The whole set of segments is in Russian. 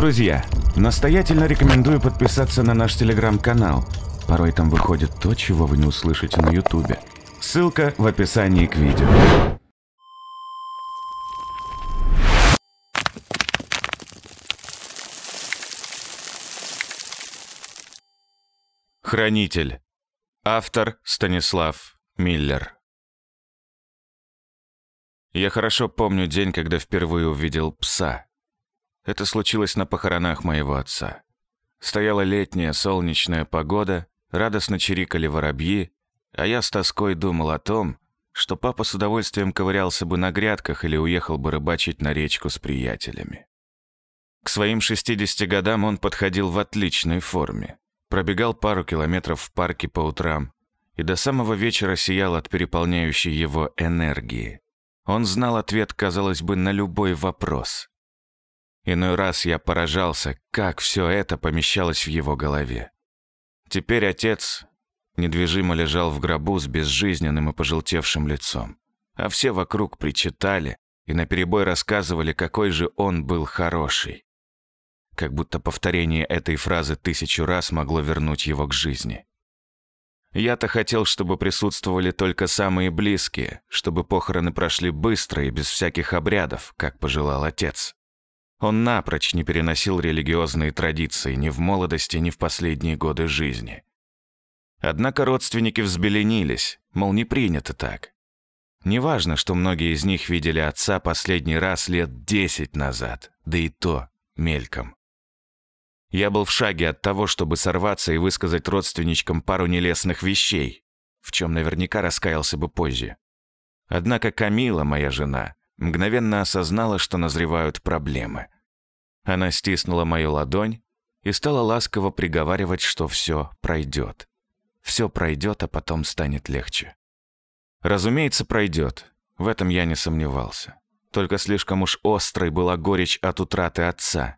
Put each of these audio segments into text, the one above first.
Друзья, настоятельно рекомендую подписаться на наш телеграм-канал. Порой там выходит то, чего вы не услышите на ютубе. Ссылка в описании к видео. Хранитель. Автор Станислав Миллер. Я хорошо помню день, когда впервые увидел пса. Это случилось на похоронах моего отца. Стояла летняя солнечная погода, радостно чирикали воробьи, а я с тоской думал о том, что папа с удовольствием ковырялся бы на грядках или уехал бы рыбачить на речку с приятелями. К своим 60 годам он подходил в отличной форме. Пробегал пару километров в парке по утрам и до самого вечера сиял от переполняющей его энергии. Он знал ответ, казалось бы, на любой вопрос. Иной раз я поражался, как все это помещалось в его голове. Теперь отец недвижимо лежал в гробу с безжизненным и пожелтевшим лицом, а все вокруг причитали и наперебой рассказывали, какой же он был хороший. Как будто повторение этой фразы тысячу раз могло вернуть его к жизни. Я-то хотел, чтобы присутствовали только самые близкие, чтобы похороны прошли быстро и без всяких обрядов, как пожелал отец. Он напрочь не переносил религиозные традиции ни в молодости, ни в последние годы жизни. Однако родственники взбеленились, мол, не принято так. Неважно, что многие из них видели отца последний раз лет десять назад, да и то мельком. Я был в шаге от того, чтобы сорваться и высказать родственничкам пару нелестных вещей, в чем наверняка раскаялся бы позже. Однако Камила, моя жена, мгновенно осознала, что назревают проблемы. Она стиснула мою ладонь и стала ласково приговаривать, что все пройдет. Все пройдет, а потом станет легче. Разумеется, пройдет. В этом я не сомневался. Только слишком уж острой была горечь от утраты отца.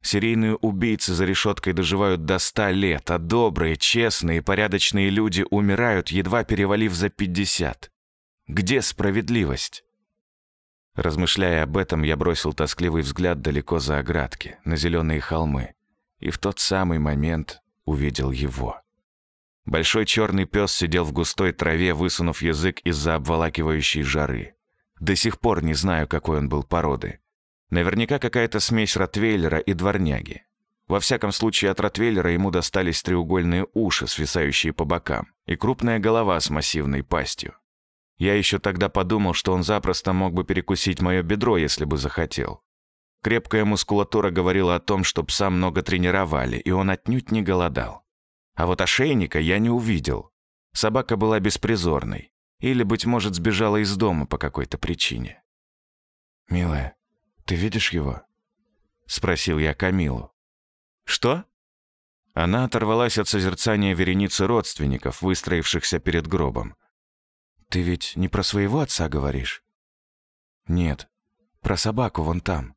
Серийные убийцы за решеткой доживают до ста лет, а добрые, честные и порядочные люди умирают, едва перевалив за пятьдесят. Где справедливость? Размышляя об этом, я бросил тоскливый взгляд далеко за оградки, на зеленые холмы, и в тот самый момент увидел его. Большой черный пес сидел в густой траве, высунув язык из-за обволакивающей жары. До сих пор не знаю, какой он был породы. Наверняка какая-то смесь ротвейлера и дворняги. Во всяком случае, от ротвейлера ему достались треугольные уши, свисающие по бокам, и крупная голова с массивной пастью. Я еще тогда подумал, что он запросто мог бы перекусить мое бедро, если бы захотел. Крепкая мускулатура говорила о том, что пса много тренировали, и он отнюдь не голодал. А вот ошейника я не увидел. Собака была беспризорной. Или, быть может, сбежала из дома по какой-то причине. «Милая, ты видишь его?» Спросил я Камилу. «Что?» Она оторвалась от созерцания вереницы родственников, выстроившихся перед гробом. «Ты ведь не про своего отца говоришь?» «Нет, про собаку вон там».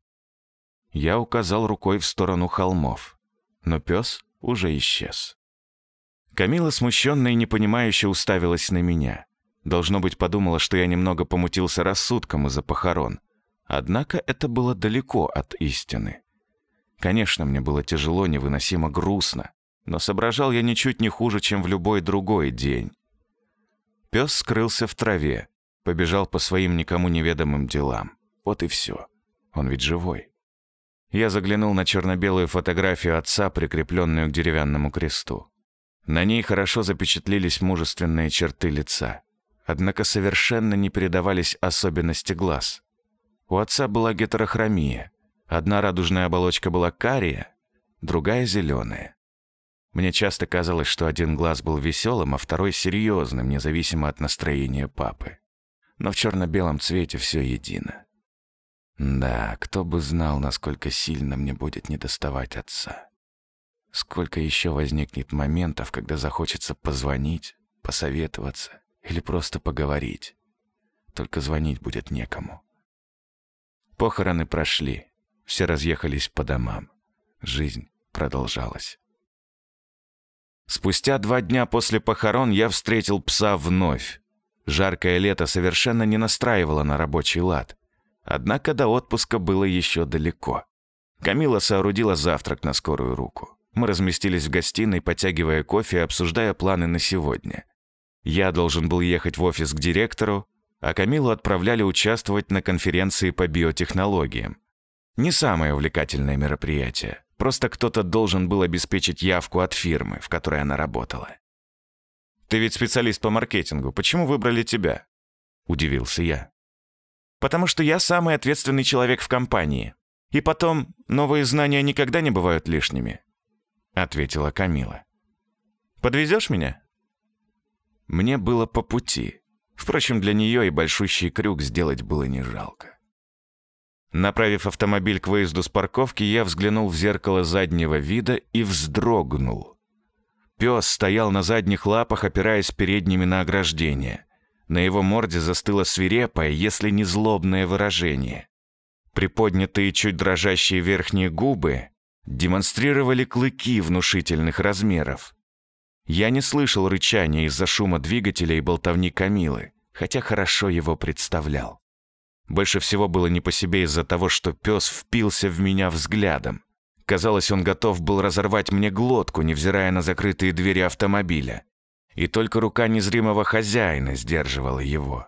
Я указал рукой в сторону холмов, но пес уже исчез. Камила, смущенная и непонимающе, уставилась на меня. Должно быть, подумала, что я немного помутился рассудком из-за похорон. Однако это было далеко от истины. Конечно, мне было тяжело, невыносимо грустно, но соображал я ничуть не хуже, чем в любой другой день. Пес скрылся в траве, побежал по своим никому неведомым делам. Вот и все. Он ведь живой. Я заглянул на черно-белую фотографию отца, прикрепленную к деревянному кресту. На ней хорошо запечатлелись мужественные черты лица. Однако совершенно не передавались особенности глаз. У отца была гетерохромия. Одна радужная оболочка была кария, другая — зеленая. Мне часто казалось, что один глаз был веселым, а второй серьезным, независимо от настроения папы. Но в черно-белом цвете все едино. Да, кто бы знал, насколько сильно мне будет недоставать отца. Сколько еще возникнет моментов, когда захочется позвонить, посоветоваться или просто поговорить. Только звонить будет некому. Похороны прошли, все разъехались по домам. Жизнь продолжалась. Спустя два дня после похорон я встретил пса вновь. Жаркое лето совершенно не настраивало на рабочий лад. Однако до отпуска было еще далеко. Камила соорудила завтрак на скорую руку. Мы разместились в гостиной, подтягивая кофе и обсуждая планы на сегодня. Я должен был ехать в офис к директору, а Камилу отправляли участвовать на конференции по биотехнологиям. Не самое увлекательное мероприятие. Просто кто-то должен был обеспечить явку от фирмы, в которой она работала. «Ты ведь специалист по маркетингу. Почему выбрали тебя?» – удивился я. «Потому что я самый ответственный человек в компании. И потом, новые знания никогда не бывают лишними», – ответила Камила. «Подвезешь меня?» Мне было по пути. Впрочем, для нее и большущий крюк сделать было не жалко. Направив автомобиль к выезду с парковки, я взглянул в зеркало заднего вида и вздрогнул. Пес стоял на задних лапах, опираясь передними на ограждение. На его морде застыло свирепое, если не злобное выражение. Приподнятые чуть дрожащие верхние губы демонстрировали клыки внушительных размеров. Я не слышал рычания из-за шума двигателя и болтовни Камилы, хотя хорошо его представлял. Больше всего было не по себе из-за того, что пес впился в меня взглядом. Казалось, он готов был разорвать мне глотку, невзирая на закрытые двери автомобиля. И только рука незримого хозяина сдерживала его.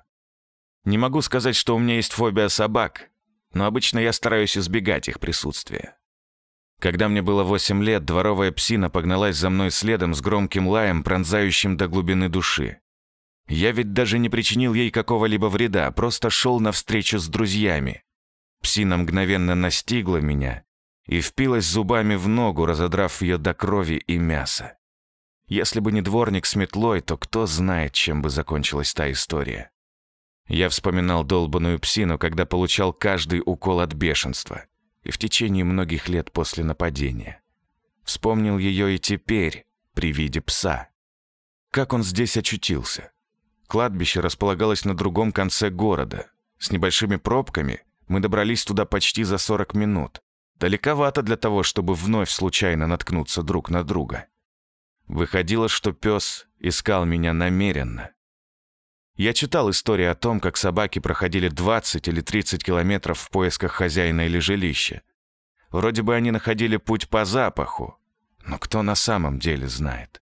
Не могу сказать, что у меня есть фобия собак, но обычно я стараюсь избегать их присутствия. Когда мне было восемь лет, дворовая псина погналась за мной следом с громким лаем, пронзающим до глубины души. Я ведь даже не причинил ей какого-либо вреда, просто шел навстречу с друзьями. Псина мгновенно настигла меня и впилась зубами в ногу, разодрав ее до крови и мяса. Если бы не дворник с метлой, то кто знает, чем бы закончилась та история. Я вспоминал долбаную псину, когда получал каждый укол от бешенства, и в течение многих лет после нападения. Вспомнил ее и теперь, при виде пса. Как он здесь очутился? Кладбище располагалось на другом конце города. С небольшими пробками мы добрались туда почти за 40 минут. Далековато для того, чтобы вновь случайно наткнуться друг на друга. Выходило, что пес искал меня намеренно. Я читал истории о том, как собаки проходили 20 или 30 километров в поисках хозяина или жилища. Вроде бы они находили путь по запаху, но кто на самом деле знает?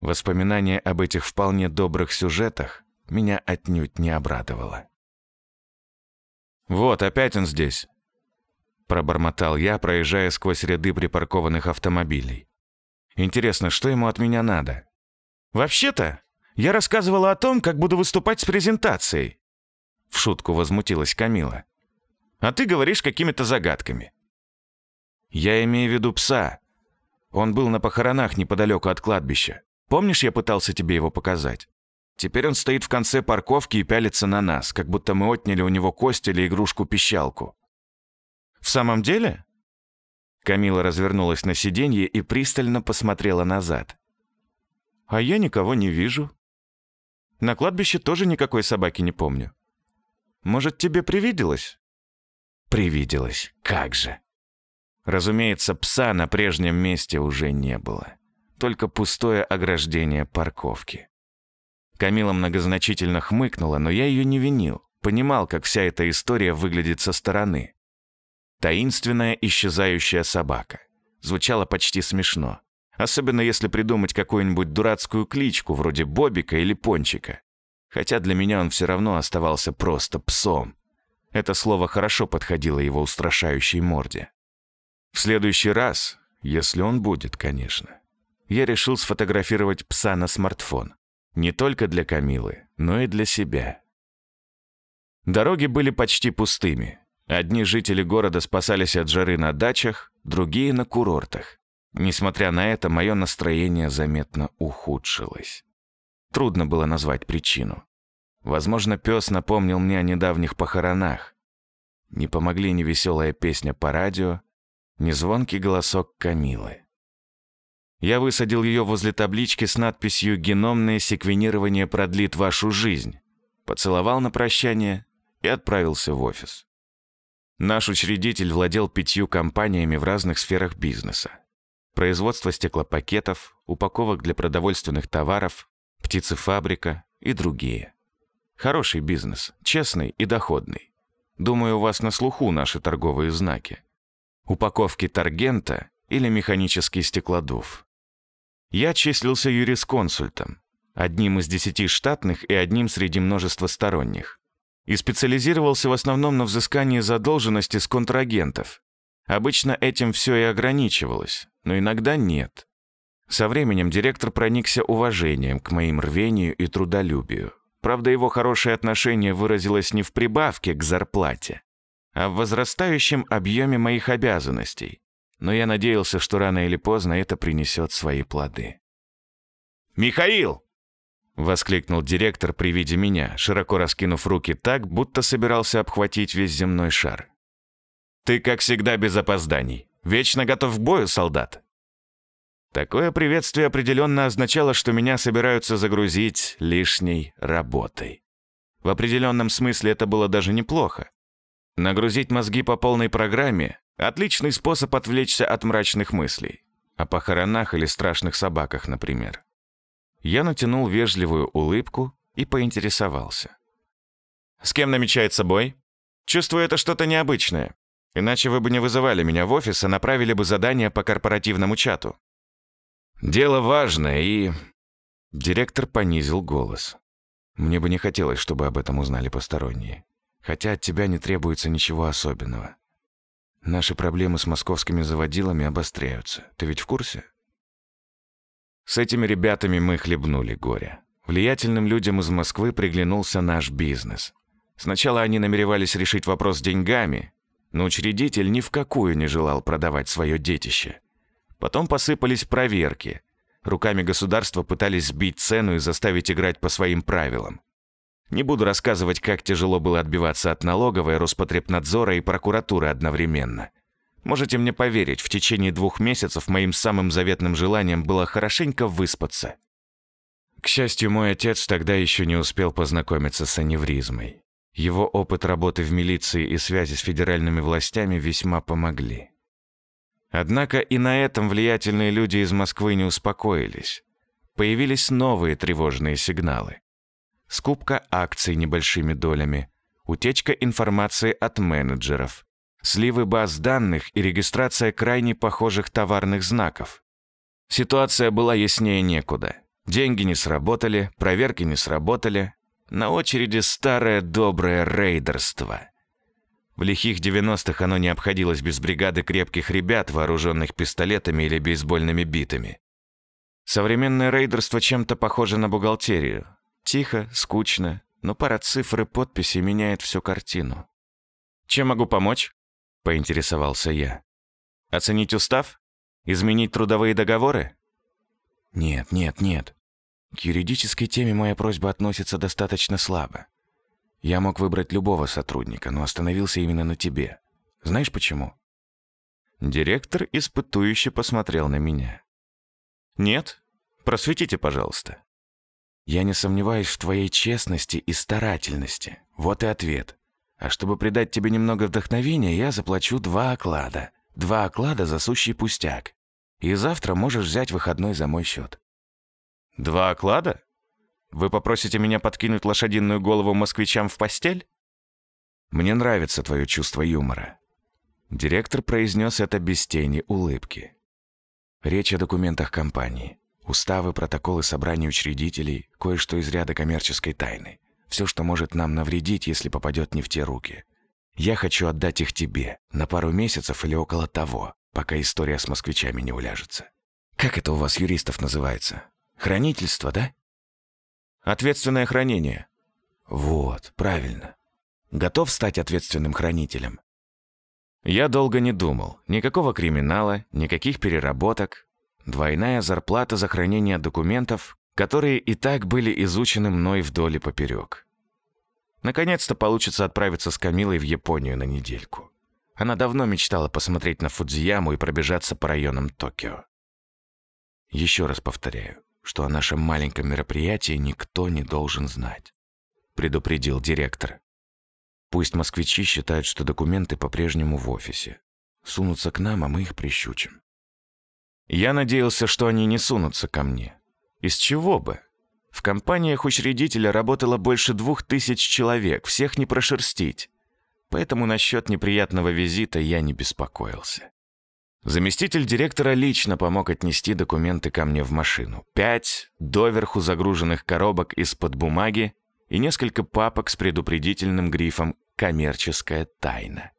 Воспоминание об этих вполне добрых сюжетах меня отнюдь не обрадовало. «Вот, опять он здесь», — пробормотал я, проезжая сквозь ряды припаркованных автомобилей. «Интересно, что ему от меня надо?» «Вообще-то, я рассказывала о том, как буду выступать с презентацией», — в шутку возмутилась Камила. «А ты говоришь какими-то загадками». «Я имею в виду пса. Он был на похоронах неподалеку от кладбища. Помнишь, я пытался тебе его показать? Теперь он стоит в конце парковки и пялится на нас, как будто мы отняли у него кость или игрушку-пищалку. В самом деле? Камила развернулась на сиденье и пристально посмотрела назад. А я никого не вижу. На кладбище тоже никакой собаки не помню. Может, тебе привиделось? Привиделось, как же. Разумеется, пса на прежнем месте уже не было только пустое ограждение парковки. Камила многозначительно хмыкнула, но я ее не винил. Понимал, как вся эта история выглядит со стороны. Таинственная исчезающая собака. Звучало почти смешно. Особенно если придумать какую-нибудь дурацкую кличку, вроде Бобика или Пончика. Хотя для меня он все равно оставался просто псом. Это слово хорошо подходило его устрашающей морде. В следующий раз, если он будет, конечно, я решил сфотографировать пса на смартфон. Не только для Камилы, но и для себя. Дороги были почти пустыми. Одни жители города спасались от жары на дачах, другие — на курортах. Несмотря на это, мое настроение заметно ухудшилось. Трудно было назвать причину. Возможно, пес напомнил мне о недавних похоронах. Не помогли ни веселая песня по радио, ни звонкий голосок Камилы. Я высадил ее возле таблички с надписью «Геномное секвенирование продлит вашу жизнь», поцеловал на прощание и отправился в офис. Наш учредитель владел пятью компаниями в разных сферах бизнеса. Производство стеклопакетов, упаковок для продовольственных товаров, птицефабрика и другие. Хороший бизнес, честный и доходный. Думаю, у вас на слуху наши торговые знаки. упаковки таргента или механический стеклодув. Я числился юрисконсультом, одним из десяти штатных и одним среди множества сторонних. И специализировался в основном на взыскании задолженности с контрагентов. Обычно этим все и ограничивалось, но иногда нет. Со временем директор проникся уважением к моим рвению и трудолюбию. Правда, его хорошее отношение выразилось не в прибавке к зарплате, а в возрастающем объеме моих обязанностей, но я надеялся, что рано или поздно это принесет свои плоды. «Михаил!» — воскликнул директор при виде меня, широко раскинув руки так, будто собирался обхватить весь земной шар. «Ты, как всегда, без опозданий. Вечно готов к бою, солдат!» Такое приветствие определенно означало, что меня собираются загрузить лишней работой. В определенном смысле это было даже неплохо. Нагрузить мозги по полной программе Отличный способ отвлечься от мрачных мыслей. О похоронах или страшных собаках, например. Я натянул вежливую улыбку и поинтересовался. «С кем намечается бой? Чувствую, это что-то необычное. Иначе вы бы не вызывали меня в офис, а направили бы задание по корпоративному чату». «Дело важное и...» Директор понизил голос. «Мне бы не хотелось, чтобы об этом узнали посторонние. Хотя от тебя не требуется ничего особенного. Наши проблемы с московскими заводилами обостряются. Ты ведь в курсе? С этими ребятами мы хлебнули горе. Влиятельным людям из Москвы приглянулся наш бизнес. Сначала они намеревались решить вопрос деньгами, но учредитель ни в какую не желал продавать свое детище. Потом посыпались проверки. Руками государства пытались сбить цену и заставить играть по своим правилам. Не буду рассказывать, как тяжело было отбиваться от налоговой, Роспотребнадзора и прокуратуры одновременно. Можете мне поверить, в течение двух месяцев моим самым заветным желанием было хорошенько выспаться. К счастью, мой отец тогда еще не успел познакомиться с аневризмой. Его опыт работы в милиции и связи с федеральными властями весьма помогли. Однако и на этом влиятельные люди из Москвы не успокоились. Появились новые тревожные сигналы скупка акций небольшими долями, утечка информации от менеджеров, сливы баз данных и регистрация крайне похожих товарных знаков. Ситуация была яснее некуда. Деньги не сработали, проверки не сработали. На очереди старое доброе рейдерство. В лихих 90-х оно не обходилось без бригады крепких ребят, вооруженных пистолетами или бейсбольными битами. Современное рейдерство чем-то похоже на бухгалтерию. Тихо, скучно, но пара цифр и подписей меняет всю картину. «Чем могу помочь?» — поинтересовался я. «Оценить устав? Изменить трудовые договоры?» «Нет, нет, нет. К юридической теме моя просьба относится достаточно слабо. Я мог выбрать любого сотрудника, но остановился именно на тебе. Знаешь почему?» Директор испытующе посмотрел на меня. «Нет? Просветите, пожалуйста». Я не сомневаюсь в твоей честности и старательности. Вот и ответ. А чтобы придать тебе немного вдохновения, я заплачу два оклада. Два оклада за сущий пустяк. И завтра можешь взять выходной за мой счет. Два оклада? Вы попросите меня подкинуть лошадиную голову москвичам в постель? Мне нравится твое чувство юмора. Директор произнес это без тени улыбки. Речь о документах компании. Уставы, протоколы собраний учредителей, кое-что из ряда коммерческой тайны. Все, что может нам навредить, если попадет не в те руки. Я хочу отдать их тебе на пару месяцев или около того, пока история с москвичами не уляжется. Как это у вас, юристов, называется? Хранительство, да? Ответственное хранение. Вот, правильно. Готов стать ответственным хранителем? Я долго не думал. Никакого криминала, никаких переработок, Двойная зарплата за хранение документов, которые и так были изучены мной вдоль и поперек. Наконец-то получится отправиться с Камилой в Японию на недельку. Она давно мечтала посмотреть на Фудзияму и пробежаться по районам Токио. Еще раз повторяю, что о нашем маленьком мероприятии никто не должен знать, предупредил директор. Пусть москвичи считают, что документы по-прежнему в офисе. Сунутся к нам, а мы их прищучим. Я надеялся, что они не сунутся ко мне. Из чего бы? В компаниях учредителя работало больше двух тысяч человек, всех не прошерстить. Поэтому насчет неприятного визита я не беспокоился. Заместитель директора лично помог отнести документы ко мне в машину. Пять доверху загруженных коробок из-под бумаги и несколько папок с предупредительным грифом «Коммерческая тайна».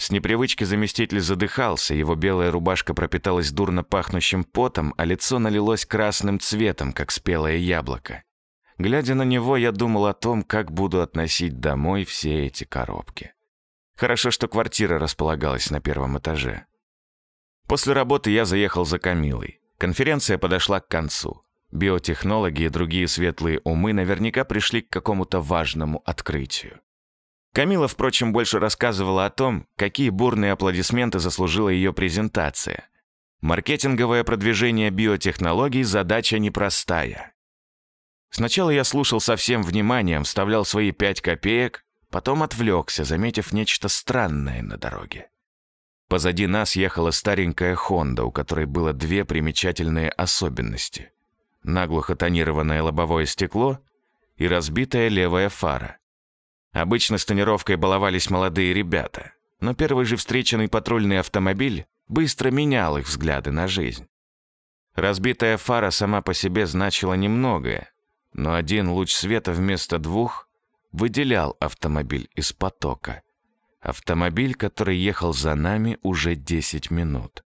С непривычки заместитель задыхался, его белая рубашка пропиталась дурно пахнущим потом, а лицо налилось красным цветом, как спелое яблоко. Глядя на него, я думал о том, как буду относить домой все эти коробки. Хорошо, что квартира располагалась на первом этаже. После работы я заехал за Камилой. Конференция подошла к концу. Биотехнологи и другие светлые умы наверняка пришли к какому-то важному открытию. Камила, впрочем, больше рассказывала о том, какие бурные аплодисменты заслужила ее презентация. Маркетинговое продвижение биотехнологий – задача непростая. Сначала я слушал со всем вниманием, вставлял свои пять копеек, потом отвлекся, заметив нечто странное на дороге. Позади нас ехала старенькая «Хонда», у которой было две примечательные особенности. Наглухо тонированное лобовое стекло и разбитая левая фара. Обычно с тонировкой баловались молодые ребята, но первый же встреченный патрульный автомобиль быстро менял их взгляды на жизнь. Разбитая фара сама по себе значила немногое, но один луч света вместо двух выделял автомобиль из потока – Автомобиль, который ехал за нами уже 10 минут.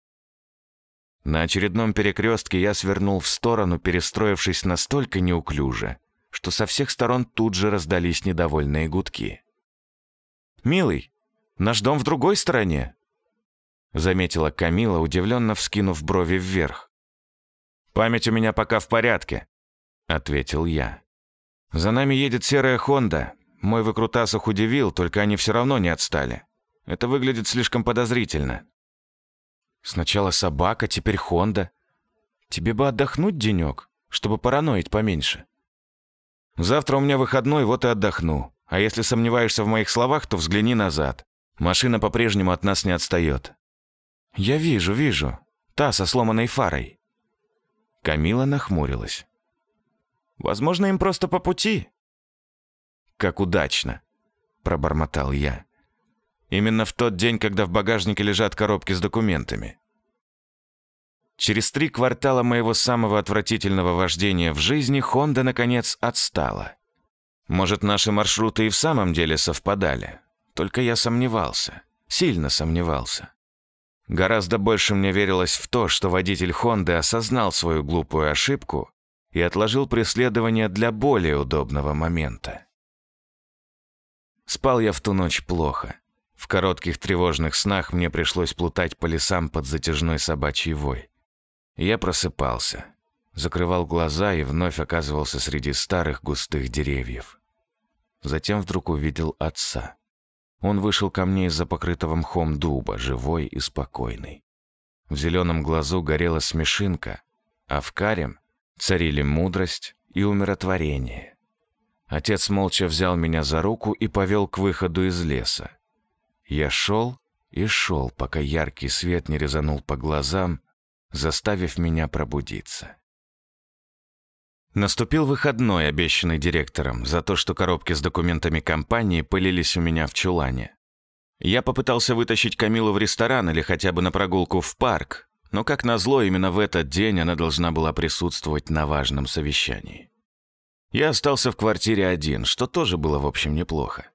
На очередном перекрестке я свернул в сторону, перестроившись настолько неуклюже, что со всех сторон тут же раздались недовольные гудки. «Милый, наш дом в другой стороне», — заметила Камила, удивленно вскинув брови вверх. «Память у меня пока в порядке», — ответил я. «За нами едет серая Хонда, мой выкрутас их удивил, только они все равно не отстали. Это выглядит слишком подозрительно. Сначала собака, теперь Хонда. Тебе бы отдохнуть денек, чтобы параноить поменьше. Завтра у меня выходной, вот и отдохну. А если сомневаешься в моих словах, то взгляни назад. Машина по-прежнему от нас не отстает. Я вижу, вижу. Та со сломанной фарой. Камила нахмурилась. Возможно, им просто по пути. Как удачно!» – пробормотал я. «Именно в тот день, когда в багажнике лежат коробки с документами». Через три квартала моего самого отвратительного вождения в жизни Хонда, наконец, отстала. Может, наши маршруты и в самом деле совпадали. Только я сомневался. Сильно сомневался. Гораздо больше мне верилось в то, что водитель Хонды осознал свою глупую ошибку и отложил преследование для более удобного момента. Спал я в ту ночь плохо. В коротких тревожных снах мне пришлось плутать по лесам под затяжной собачий вой. Я просыпался, закрывал глаза и вновь оказывался среди старых густых деревьев. Затем вдруг увидел отца. Он вышел ко мне из-за покрытого мхом дуба, живой и спокойный. В зеленом глазу горела смешинка, а в карем царили мудрость и умиротворение. Отец молча взял меня за руку и повел к выходу из леса. Я шел и шел, пока яркий свет не резанул по глазам, заставив меня пробудиться. Наступил выходной, обещанный директором, за то, что коробки с документами компании пылились у меня в чулане. Я попытался вытащить Камилу в ресторан или хотя бы на прогулку в парк, но, как назло, именно в этот день она должна была присутствовать на важном совещании. Я остался в квартире один, что тоже было, в общем, неплохо.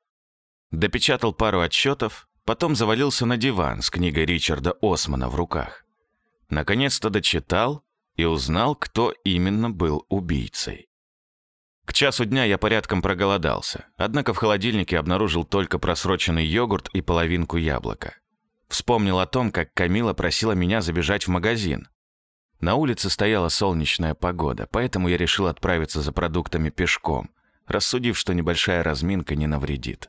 Допечатал пару отчетов, потом завалился на диван с книгой Ричарда Османа в руках. Наконец-то дочитал и узнал, кто именно был убийцей. К часу дня я порядком проголодался, однако в холодильнике обнаружил только просроченный йогурт и половинку яблока. Вспомнил о том, как Камила просила меня забежать в магазин. На улице стояла солнечная погода, поэтому я решил отправиться за продуктами пешком, рассудив, что небольшая разминка не навредит.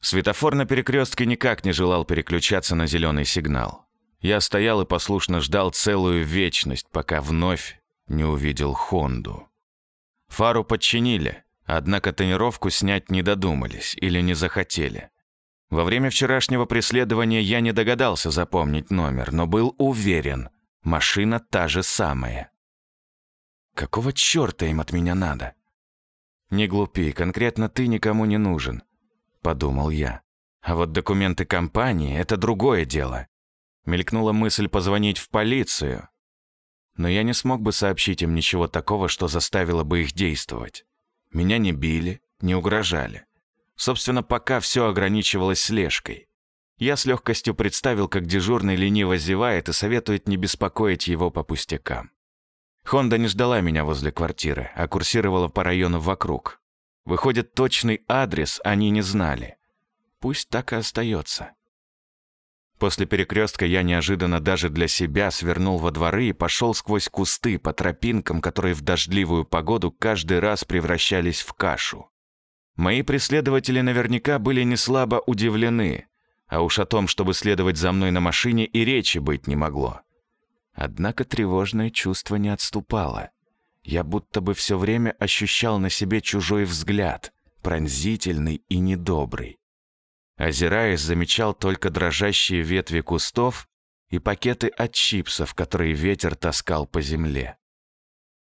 Светофор на перекрестке никак не желал переключаться на зеленый сигнал. Я стоял и послушно ждал целую вечность, пока вновь не увидел Хонду. Фару подчинили, однако тонировку снять не додумались или не захотели. Во время вчерашнего преследования я не догадался запомнить номер, но был уверен, Машина та же самая. Какого черта им от меня надо? Не глупи, конкретно ты никому не нужен, подумал я. А вот документы компании — это другое дело. Мелькнула мысль позвонить в полицию. Но я не смог бы сообщить им ничего такого, что заставило бы их действовать. Меня не били, не угрожали. Собственно, пока все ограничивалось слежкой. Я с легкостью представил, как дежурный лениво зевает и советует не беспокоить его по пустякам. Хонда не ждала меня возле квартиры, а курсировала по району вокруг. Выходит, точный адрес они не знали. Пусть так и остается. После перекрестка я неожиданно даже для себя свернул во дворы и пошел сквозь кусты по тропинкам, которые в дождливую погоду каждый раз превращались в кашу. Мои преследователи наверняка были не слабо удивлены, а уж о том, чтобы следовать за мной на машине, и речи быть не могло. Однако тревожное чувство не отступало. Я будто бы все время ощущал на себе чужой взгляд, пронзительный и недобрый. Озираясь, замечал только дрожащие ветви кустов и пакеты от чипсов, которые ветер таскал по земле.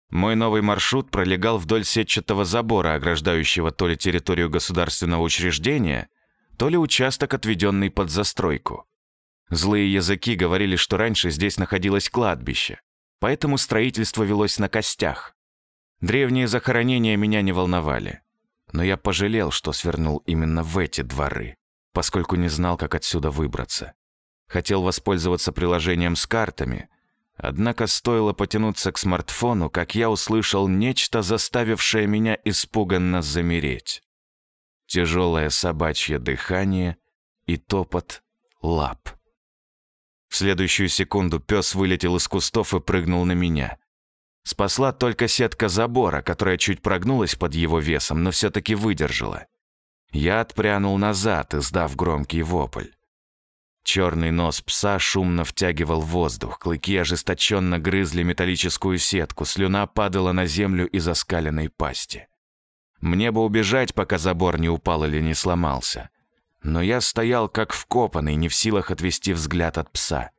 Мой новый маршрут пролегал вдоль сетчатого забора, ограждающего то ли территорию государственного учреждения, то ли участок, отведенный под застройку. Злые языки говорили, что раньше здесь находилось кладбище, поэтому строительство велось на костях. Древние захоронения меня не волновали, но я пожалел, что свернул именно в эти дворы поскольку не знал, как отсюда выбраться. Хотел воспользоваться приложением с картами, однако стоило потянуться к смартфону, как я услышал нечто, заставившее меня испуганно замереть. Тяжелое собачье дыхание и топот лап. В следующую секунду пес вылетел из кустов и прыгнул на меня. Спасла только сетка забора, которая чуть прогнулась под его весом, но все-таки выдержала. Я отпрянул назад, издав громкий вопль. Черный нос пса шумно втягивал воздух, клыки ожесточенно грызли металлическую сетку, слюна падала на землю из оскаленной пасти. Мне бы убежать, пока забор не упал или не сломался. Но я стоял как вкопанный, не в силах отвести взгляд от пса.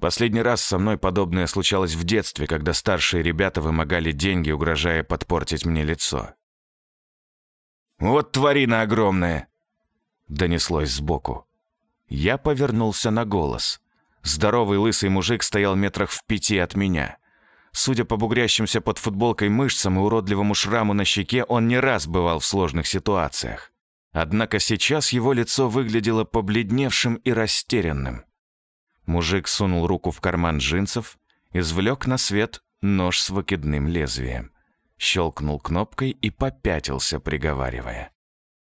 Последний раз со мной подобное случалось в детстве, когда старшие ребята вымогали деньги, угрожая подпортить мне лицо. «Вот тварина огромная!» Донеслось сбоку. Я повернулся на голос. Здоровый лысый мужик стоял метрах в пяти от меня. Судя по бугрящимся под футболкой мышцам и уродливому шраму на щеке, он не раз бывал в сложных ситуациях. Однако сейчас его лицо выглядело побледневшим и растерянным. Мужик сунул руку в карман джинсов, извлек на свет нож с выкидным лезвием щелкнул кнопкой и попятился, приговаривая.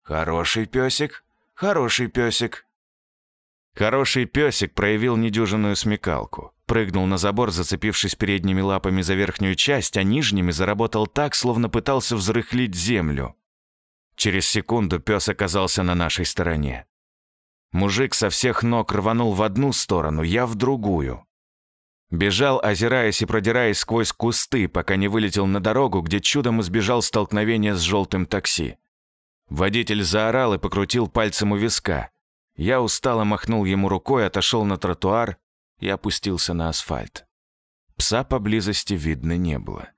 «Хороший песик, хороший песик». Хороший песик проявил недюжинную смекалку. Прыгнул на забор, зацепившись передними лапами за верхнюю часть, а нижними заработал так, словно пытался взрыхлить землю. Через секунду пес оказался на нашей стороне. Мужик со всех ног рванул в одну сторону, я в другую. Бежал, озираясь и продираясь сквозь кусты, пока не вылетел на дорогу, где чудом избежал столкновения с желтым такси. Водитель заорал и покрутил пальцем у виска. Я устало махнул ему рукой, отошел на тротуар и опустился на асфальт. Пса поблизости видно не было.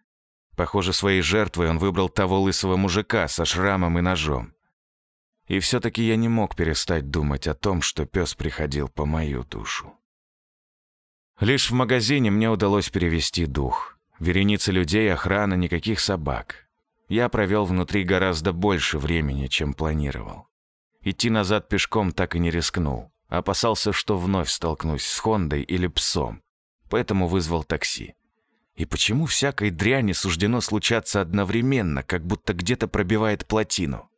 Похоже, своей жертвой он выбрал того лысого мужика со шрамом и ножом. И все-таки я не мог перестать думать о том, что пес приходил по мою душу. Лишь в магазине мне удалось перевести дух. Вереница людей, охрана, никаких собак. Я провел внутри гораздо больше времени, чем планировал. Идти назад пешком так и не рискнул. Опасался, что вновь столкнусь с Хондой или псом. Поэтому вызвал такси. И почему всякой дряни суждено случаться одновременно, как будто где-то пробивает плотину?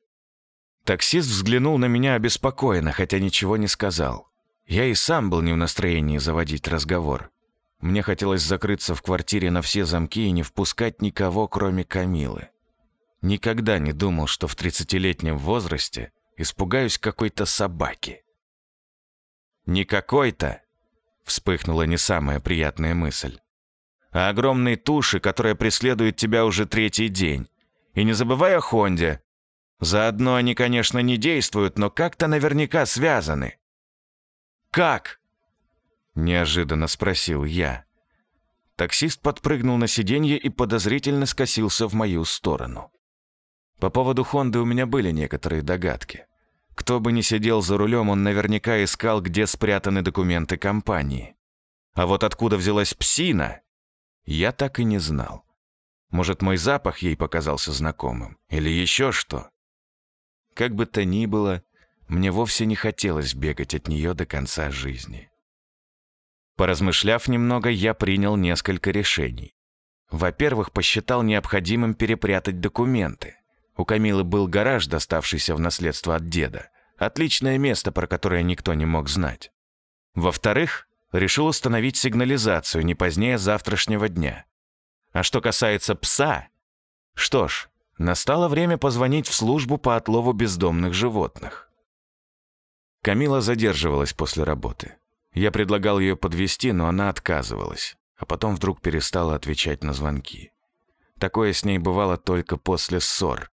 Таксист взглянул на меня обеспокоенно, хотя ничего не сказал. Я и сам был не в настроении заводить разговор. Мне хотелось закрыться в квартире на все замки и не впускать никого, кроме Камилы. Никогда не думал, что в тридцатилетнем возрасте испугаюсь какой-то собаки. «Не какой-то!» — вспыхнула не самая приятная мысль. «А огромной туши, которая преследует тебя уже третий день. И не забывай о Хонде. Заодно они, конечно, не действуют, но как-то наверняка связаны. «Как?» — неожиданно спросил я. Таксист подпрыгнул на сиденье и подозрительно скосился в мою сторону. По поводу Хонды у меня были некоторые догадки. Кто бы ни сидел за рулем, он наверняка искал, где спрятаны документы компании. А вот откуда взялась псина, я так и не знал. Может, мой запах ей показался знакомым? Или еще что? Как бы то ни было, мне вовсе не хотелось бегать от нее до конца жизни. Поразмышляв немного, я принял несколько решений. Во-первых, посчитал необходимым перепрятать документы. У Камилы был гараж, доставшийся в наследство от деда. Отличное место, про которое никто не мог знать. Во-вторых, решил установить сигнализацию не позднее завтрашнего дня. А что касается пса, что ж, настало время позвонить в службу по отлову бездомных животных. Камила задерживалась после работы. Я предлагал ее подвести, но она отказывалась, а потом вдруг перестала отвечать на звонки. Такое с ней бывало только после ссор.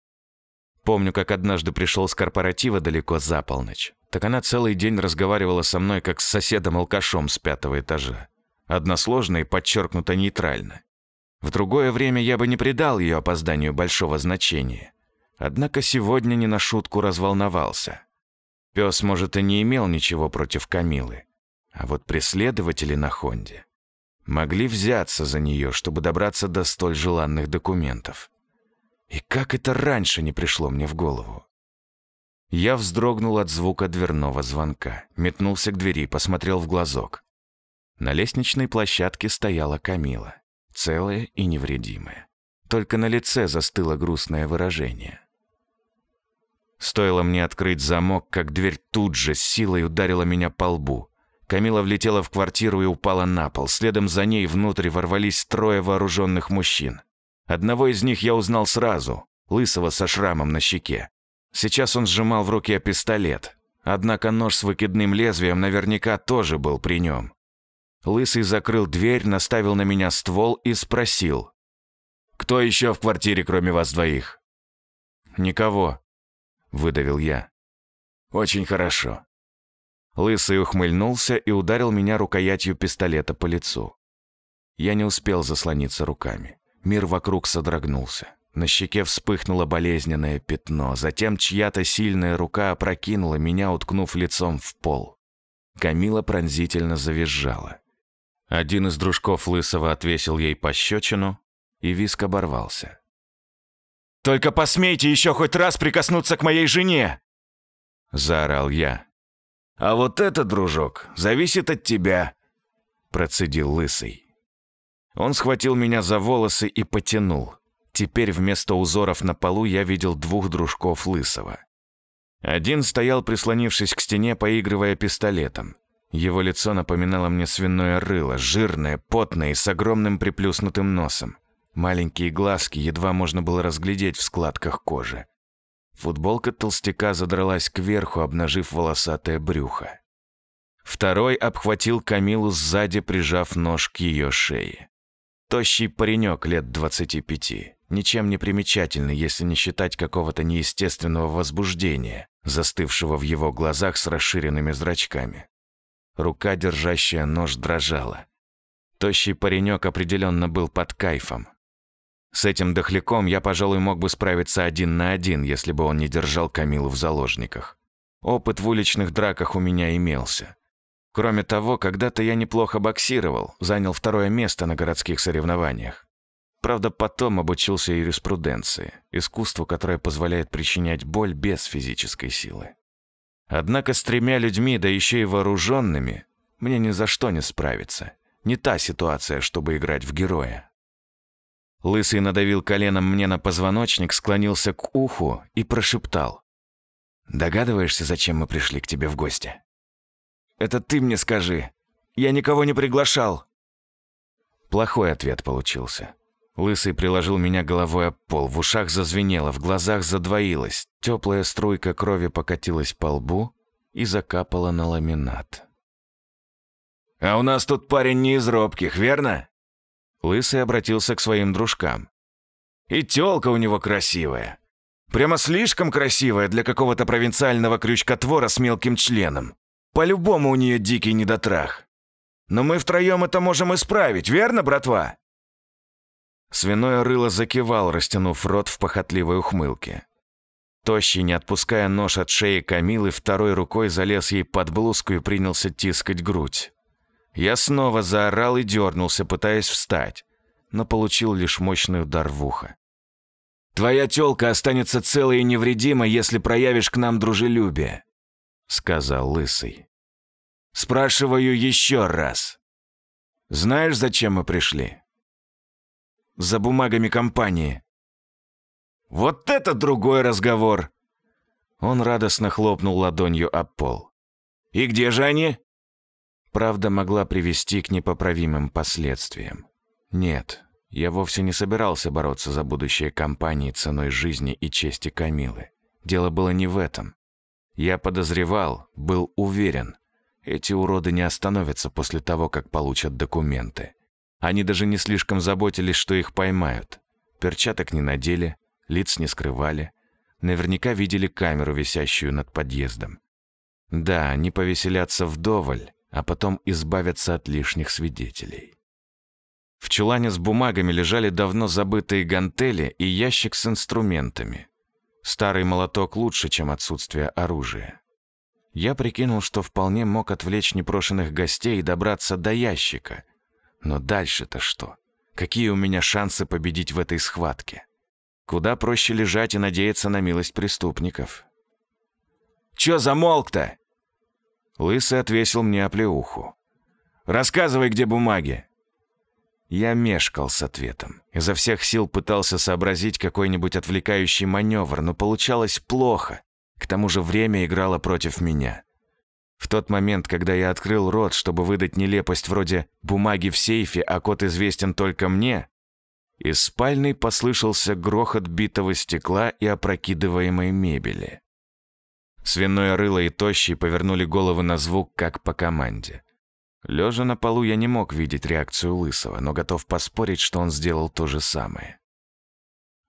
Помню, как однажды пришел с корпоратива далеко за полночь. Так она целый день разговаривала со мной, как с соседом-алкашом с пятого этажа. Односложно и подчеркнуто нейтрально. В другое время я бы не придал ее опозданию большого значения. Однако сегодня не на шутку разволновался. Пес, может, и не имел ничего против Камилы. А вот преследователи на Хонде могли взяться за нее, чтобы добраться до столь желанных документов. И как это раньше не пришло мне в голову? Я вздрогнул от звука дверного звонка, метнулся к двери, посмотрел в глазок. На лестничной площадке стояла Камила, целая и невредимая. Только на лице застыло грустное выражение. Стоило мне открыть замок, как дверь тут же с силой ударила меня по лбу. Камила влетела в квартиру и упала на пол. Следом за ней внутрь ворвались трое вооруженных мужчин. Одного из них я узнал сразу, лысого со шрамом на щеке. Сейчас он сжимал в руке пистолет. Однако нож с выкидным лезвием наверняка тоже был при нем. Лысый закрыл дверь, наставил на меня ствол и спросил. «Кто еще в квартире, кроме вас двоих?» «Никого», — выдавил я. «Очень хорошо. Лысый ухмыльнулся и ударил меня рукоятью пистолета по лицу. Я не успел заслониться руками. Мир вокруг содрогнулся. На щеке вспыхнуло болезненное пятно. Затем чья-то сильная рука опрокинула меня, уткнув лицом в пол. Камила пронзительно завизжала. Один из дружков Лысого отвесил ей пощечину, и виск оборвался. «Только посмейте еще хоть раз прикоснуться к моей жене!» Заорал я. А вот это, дружок, зависит от тебя», — процедил Лысый. Он схватил меня за волосы и потянул. Теперь вместо узоров на полу я видел двух дружков Лысого. Один стоял, прислонившись к стене, поигрывая пистолетом. Его лицо напоминало мне свиное рыло, жирное, потное и с огромным приплюснутым носом. Маленькие глазки едва можно было разглядеть в складках кожи. Футболка толстяка задралась кверху, обнажив волосатое брюхо. Второй обхватил Камилу сзади, прижав нож к ее шее. Тощий паренек лет двадцати пяти, ничем не примечательный, если не считать какого-то неестественного возбуждения, застывшего в его глазах с расширенными зрачками. Рука, держащая нож, дрожала. Тощий паренек определенно был под кайфом. С этим дохляком я, пожалуй, мог бы справиться один на один, если бы он не держал Камилу в заложниках. Опыт в уличных драках у меня имелся. Кроме того, когда-то я неплохо боксировал, занял второе место на городских соревнованиях. Правда, потом обучился юриспруденции, искусству, которое позволяет причинять боль без физической силы. Однако с тремя людьми, да еще и вооруженными, мне ни за что не справиться. Не та ситуация, чтобы играть в героя. Лысый надавил коленом мне на позвоночник, склонился к уху и прошептал. «Догадываешься, зачем мы пришли к тебе в гости?» «Это ты мне скажи. Я никого не приглашал». Плохой ответ получился. Лысый приложил меня головой об пол, в ушах зазвенело, в глазах задвоилось, теплая струйка крови покатилась по лбу и закапала на ламинат. «А у нас тут парень не из робких, верно?» Лысый обратился к своим дружкам. «И тёлка у него красивая. Прямо слишком красивая для какого-то провинциального крючкотвора с мелким членом. По-любому у нее дикий недотрах. Но мы втроем это можем исправить, верно, братва?» Свиное рыло закивал, растянув рот в похотливой ухмылке. Тощий, не отпуская нож от шеи Камилы, второй рукой залез ей под блузку и принялся тискать грудь. Я снова заорал и дернулся, пытаясь встать, но получил лишь мощный удар в ухо. «Твоя тёлка останется целой и невредимой, если проявишь к нам дружелюбие», — сказал Лысый. «Спрашиваю еще раз. Знаешь, зачем мы пришли?» «За бумагами компании». «Вот это другой разговор!» Он радостно хлопнул ладонью об пол. «И где же они?» Правда могла привести к непоправимым последствиям. Нет, я вовсе не собирался бороться за будущее компании ценой жизни и чести Камилы. Дело было не в этом. Я подозревал, был уверен, эти уроды не остановятся после того, как получат документы. Они даже не слишком заботились, что их поймают. Перчаток не надели, лиц не скрывали. Наверняка видели камеру, висящую над подъездом. Да, они повеселятся вдоволь, а потом избавятся от лишних свидетелей. В чулане с бумагами лежали давно забытые гантели и ящик с инструментами. Старый молоток лучше, чем отсутствие оружия. Я прикинул, что вполне мог отвлечь непрошенных гостей и добраться до ящика. Но дальше-то что? Какие у меня шансы победить в этой схватке? Куда проще лежать и надеяться на милость преступников. «Чё замолк-то?» Лысый отвесил мне оплеуху. «Рассказывай, где бумаги!» Я мешкал с ответом. Изо всех сил пытался сообразить какой-нибудь отвлекающий маневр, но получалось плохо. К тому же время играло против меня. В тот момент, когда я открыл рот, чтобы выдать нелепость вроде «бумаги в сейфе, а код известен только мне», из спальной послышался грохот битого стекла и опрокидываемой мебели. Свиное рыло и тощий повернули головы на звук, как по команде. Лежа на полу, я не мог видеть реакцию Лысого, но готов поспорить, что он сделал то же самое.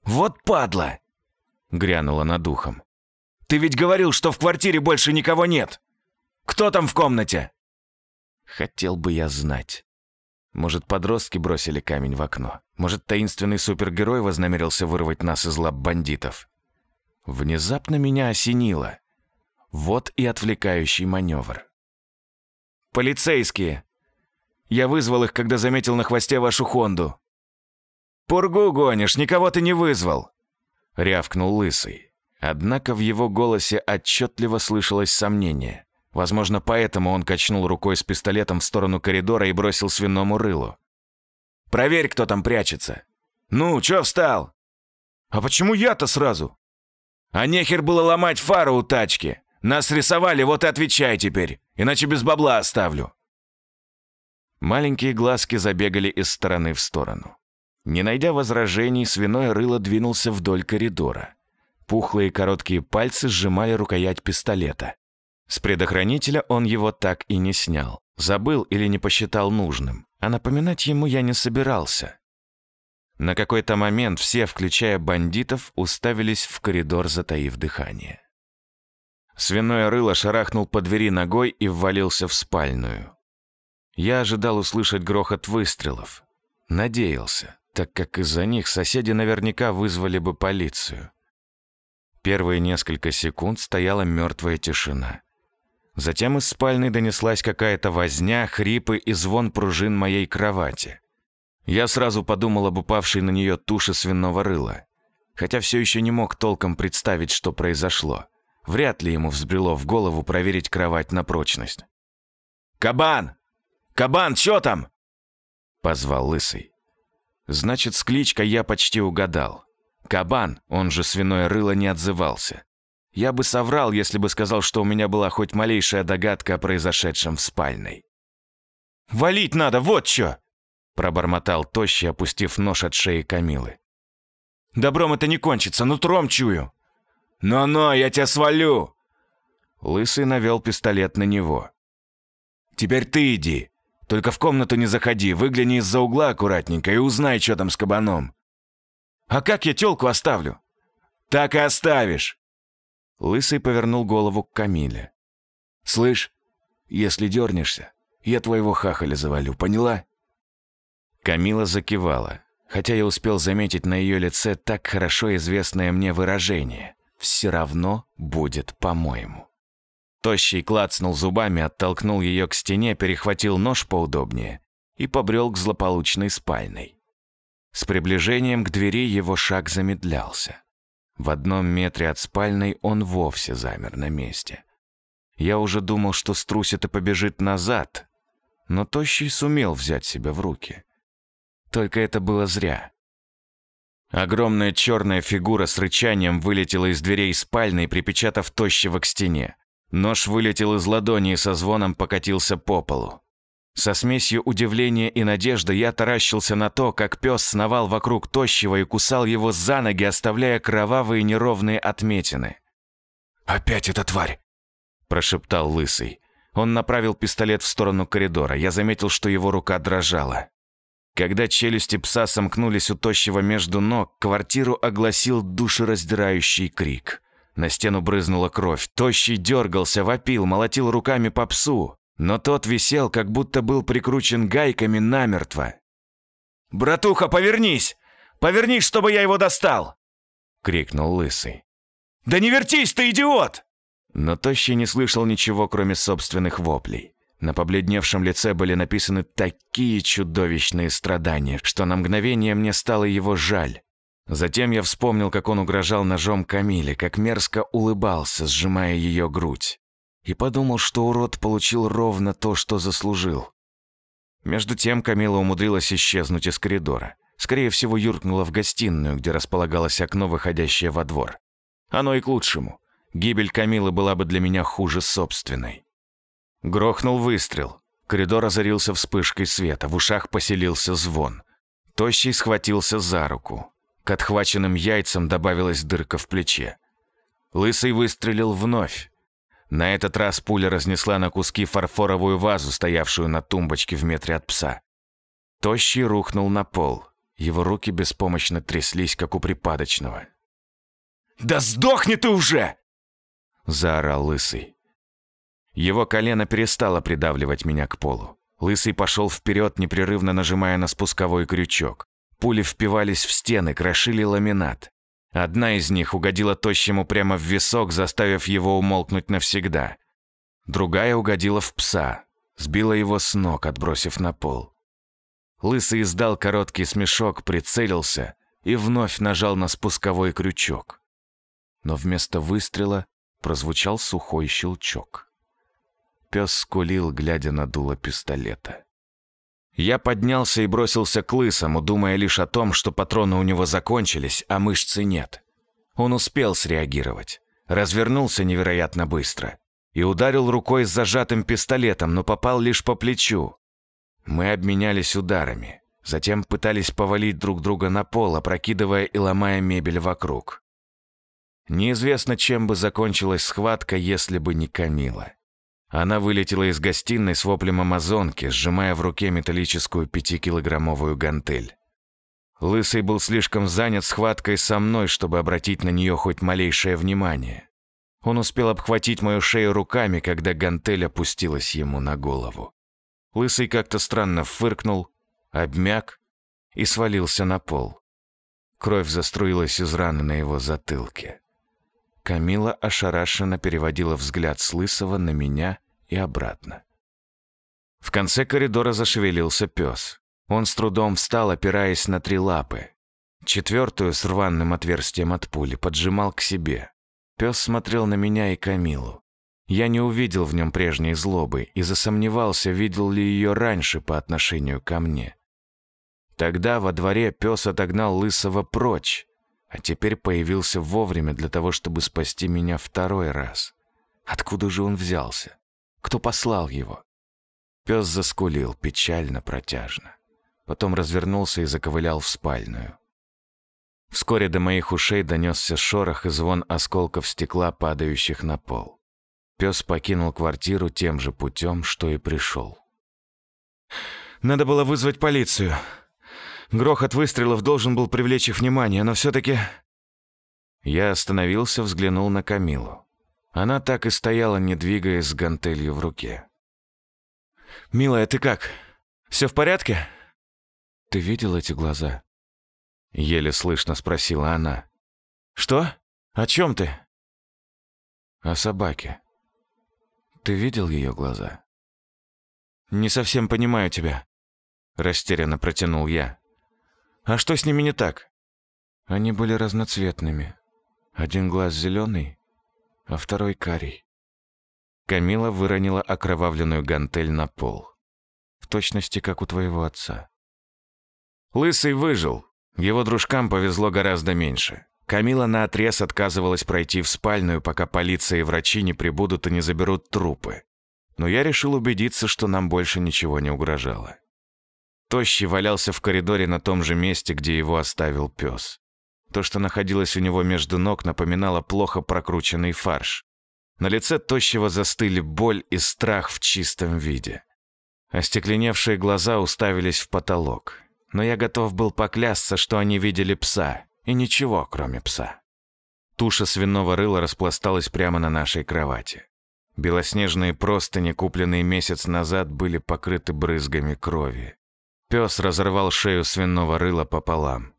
«Вот падла!» — грянула над ухом. «Ты ведь говорил, что в квартире больше никого нет! Кто там в комнате?» Хотел бы я знать. Может, подростки бросили камень в окно? Может, таинственный супергерой вознамерился вырвать нас из лап бандитов? Внезапно меня осенило. Вот и отвлекающий маневр. «Полицейские! Я вызвал их, когда заметил на хвосте вашу Хонду». «Пургу гонишь, никого ты не вызвал!» — рявкнул Лысый. Однако в его голосе отчетливо слышалось сомнение. Возможно, поэтому он качнул рукой с пистолетом в сторону коридора и бросил свиному рылу. «Проверь, кто там прячется!» «Ну, чё встал?» «А почему я-то сразу?» «А нехер было ломать фару у тачки!» Нас рисовали, вот и отвечай теперь, иначе без бабла оставлю». Маленькие глазки забегали из стороны в сторону. Не найдя возражений, свиное рыло двинулся вдоль коридора. Пухлые короткие пальцы сжимали рукоять пистолета. С предохранителя он его так и не снял. Забыл или не посчитал нужным. А напоминать ему я не собирался. На какой-то момент все, включая бандитов, уставились в коридор, затаив дыхание. Свиное рыло шарахнул по двери ногой и ввалился в спальную. Я ожидал услышать грохот выстрелов. Надеялся, так как из-за них соседи наверняка вызвали бы полицию. Первые несколько секунд стояла мертвая тишина. Затем из спальни донеслась какая-то возня, хрипы и звон пружин моей кровати. Я сразу подумал об упавшей на нее туше свиного рыла, хотя все еще не мог толком представить, что произошло. Вряд ли ему взбрело в голову проверить кровать на прочность. «Кабан! Кабан, чё там?» Позвал Лысый. Значит, с кличкой я почти угадал. Кабан, он же свиное рыло, не отзывался. Я бы соврал, если бы сказал, что у меня была хоть малейшая догадка о произошедшем в спальной. «Валить надо, вот чё!» Пробормотал тощий, опустив нож от шеи Камилы. «Добром это не кончится, нутром чую!» «Но-но, я тебя свалю!» Лысый навел пистолет на него. «Теперь ты иди. Только в комнату не заходи, выгляни из-за угла аккуратненько и узнай, что там с кабаном». «А как я тёлку оставлю?» «Так и оставишь!» Лысый повернул голову к Камиле. «Слышь, если дернешься, я твоего хахаля завалю, поняла?» Камила закивала, хотя я успел заметить на ее лице так хорошо известное мне выражение – все равно будет по-моему. Тощий клацнул зубами, оттолкнул ее к стене, перехватил нож поудобнее и побрел к злополучной спальной. С приближением к двери его шаг замедлялся. В одном метре от спальной он вовсе замер на месте. Я уже думал, что струсит и побежит назад, но Тощий сумел взять себя в руки. Только это было зря. Огромная черная фигура с рычанием вылетела из дверей спальной, припечатав Тощего к стене. Нож вылетел из ладони и со звоном покатился по полу. Со смесью удивления и надежды я таращился на то, как пес сновал вокруг тощего и кусал его за ноги, оставляя кровавые неровные отметины. «Опять эта тварь!» – прошептал Лысый. Он направил пистолет в сторону коридора. Я заметил, что его рука дрожала. Когда челюсти пса сомкнулись у тощего между ног, квартиру огласил душераздирающий крик. На стену брызнула кровь. Тощий дергался, вопил, молотил руками по псу. Но тот висел, как будто был прикручен гайками намертво. «Братуха, повернись! Повернись, чтобы я его достал!» — крикнул Лысый. «Да не вертись ты, идиот!» Но Тощий не слышал ничего, кроме собственных воплей. На побледневшем лице были написаны такие чудовищные страдания, что на мгновение мне стало его жаль. Затем я вспомнил, как он угрожал ножом Камиле, как мерзко улыбался, сжимая ее грудь. И подумал, что урод получил ровно то, что заслужил. Между тем Камила умудрилась исчезнуть из коридора. Скорее всего, юркнула в гостиную, где располагалось окно, выходящее во двор. Оно и к лучшему. Гибель Камилы была бы для меня хуже собственной. Грохнул выстрел. Коридор озарился вспышкой света, в ушах поселился звон. Тощий схватился за руку. К отхваченным яйцам добавилась дырка в плече. Лысый выстрелил вновь. На этот раз пуля разнесла на куски фарфоровую вазу, стоявшую на тумбочке в метре от пса. Тощий рухнул на пол. Его руки беспомощно тряслись, как у припадочного. «Да сдохни ты уже!» — заорал Лысый. Его колено перестало придавливать меня к полу. Лысый пошел вперед, непрерывно нажимая на спусковой крючок. Пули впивались в стены, крошили ламинат. Одна из них угодила тощему прямо в висок, заставив его умолкнуть навсегда. Другая угодила в пса, сбила его с ног, отбросив на пол. Лысый издал короткий смешок, прицелился и вновь нажал на спусковой крючок. Но вместо выстрела прозвучал сухой щелчок. Пес скулил, глядя на дуло пистолета. Я поднялся и бросился к лысому, думая лишь о том, что патроны у него закончились, а мышцы нет. Он успел среагировать. Развернулся невероятно быстро и ударил рукой с зажатым пистолетом, но попал лишь по плечу. Мы обменялись ударами, затем пытались повалить друг друга на пол, опрокидывая и ломая мебель вокруг. Неизвестно, чем бы закончилась схватка, если бы не Камила. Она вылетела из гостиной с воплем амазонки, сжимая в руке металлическую пятикилограммовую гантель. Лысый был слишком занят схваткой со мной, чтобы обратить на нее хоть малейшее внимание. Он успел обхватить мою шею руками, когда гантель опустилась ему на голову. Лысый как-то странно фыркнул, обмяк и свалился на пол. Кровь заструилась из раны на его затылке. Камила ошарашенно переводила взгляд с Лысого на меня и обратно. В конце коридора зашевелился пес. Он с трудом встал, опираясь на три лапы. Четвертую с рваным отверстием от пули поджимал к себе. Пес смотрел на меня и Камилу. Я не увидел в нем прежней злобы и засомневался, видел ли ее раньше по отношению ко мне. Тогда во дворе пес отогнал Лысого прочь, а теперь появился вовремя для того, чтобы спасти меня второй раз. Откуда же он взялся? Кто послал его? Пес заскулил печально, протяжно. Потом развернулся и заковылял в спальную. Вскоре до моих ушей донесся шорох и звон осколков стекла, падающих на пол. Пес покинул квартиру тем же путем, что и пришел. «Надо было вызвать полицию», Грохот выстрелов должен был привлечь их внимание, но все-таки... Я остановился, взглянул на Камилу. Она так и стояла, не двигаясь с гантелью в руке. «Милая, ты как? Все в порядке?» «Ты видел эти глаза?» Еле слышно спросила она. «Что? О чем ты?» О собаке. Ты видел ее глаза? Не совсем понимаю тебя. Растерянно протянул я. А что с ними не так? Они были разноцветными. Один глаз зеленый, а второй карий. Камила выронила окровавленную гантель на пол. В точности, как у твоего отца. Лысый выжил. Его дружкам повезло гораздо меньше. Камила наотрез отказывалась пройти в спальную, пока полиция и врачи не прибудут и не заберут трупы. Но я решил убедиться, что нам больше ничего не угрожало. Тощий валялся в коридоре на том же месте, где его оставил пес. То, что находилось у него между ног, напоминало плохо прокрученный фарш. На лице Тощего застыли боль и страх в чистом виде. Остекленевшие глаза уставились в потолок. Но я готов был поклясться, что они видели пса, и ничего, кроме пса. Туша свиного рыла распласталась прямо на нашей кровати. Белоснежные простыни, купленные месяц назад, были покрыты брызгами крови. Пес разорвал шею свиного рыла пополам.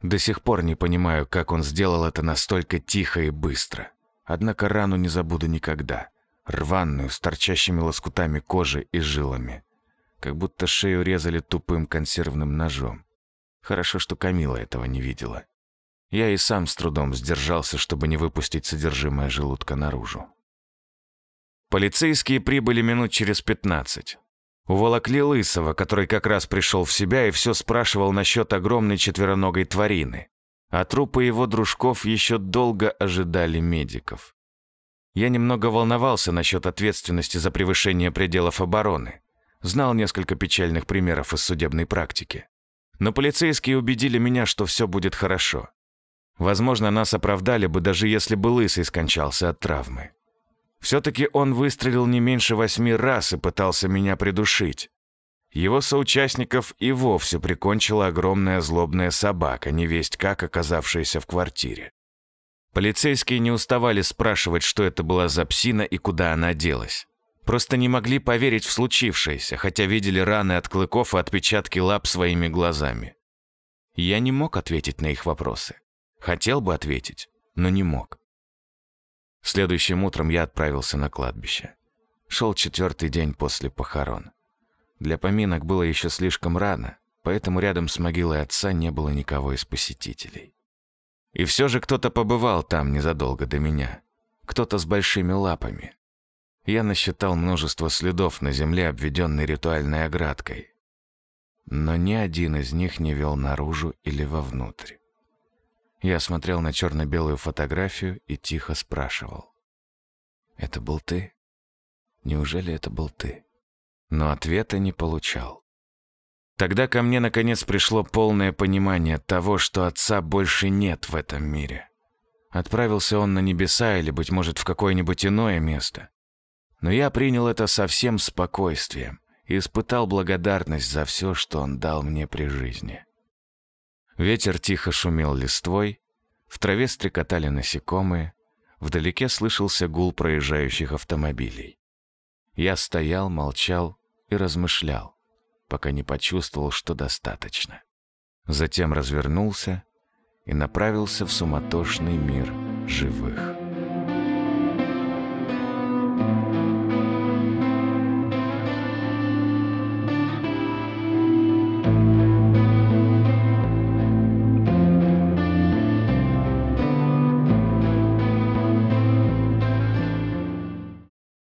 До сих пор не понимаю, как он сделал это настолько тихо и быстро. Однако рану не забуду никогда. Рваную, с торчащими лоскутами кожи и жилами. Как будто шею резали тупым консервным ножом. Хорошо, что Камила этого не видела. Я и сам с трудом сдержался, чтобы не выпустить содержимое желудка наружу. Полицейские прибыли минут через пятнадцать. Уволокли Лысого, который как раз пришел в себя и все спрашивал насчет огромной четвероногой тварины. А трупы его дружков еще долго ожидали медиков. Я немного волновался насчет ответственности за превышение пределов обороны. Знал несколько печальных примеров из судебной практики. Но полицейские убедили меня, что все будет хорошо. Возможно, нас оправдали бы, даже если бы Лысый скончался от травмы. Все-таки он выстрелил не меньше восьми раз и пытался меня придушить. Его соучастников и вовсе прикончила огромная злобная собака, невесть как оказавшаяся в квартире. Полицейские не уставали спрашивать, что это была за псина и куда она делась. Просто не могли поверить в случившееся, хотя видели раны от клыков и отпечатки лап своими глазами. Я не мог ответить на их вопросы. Хотел бы ответить, но не мог. Следующим утром я отправился на кладбище. Шел четвертый день после похорон. Для поминок было еще слишком рано, поэтому рядом с могилой отца не было никого из посетителей. И все же кто-то побывал там незадолго до меня. Кто-то с большими лапами. Я насчитал множество следов на земле, обведенной ритуальной оградкой. Но ни один из них не вел наружу или вовнутрь. Я смотрел на черно-белую фотографию и тихо спрашивал. «Это был ты? Неужели это был ты?» Но ответа не получал. Тогда ко мне наконец пришло полное понимание того, что отца больше нет в этом мире. Отправился он на небеса или, быть может, в какое-нибудь иное место. Но я принял это со всем спокойствием и испытал благодарность за все, что он дал мне при жизни. Ветер тихо шумел листвой, в траве стрекотали насекомые, вдалеке слышался гул проезжающих автомобилей. Я стоял, молчал и размышлял, пока не почувствовал, что достаточно. Затем развернулся и направился в суматошный мир живых.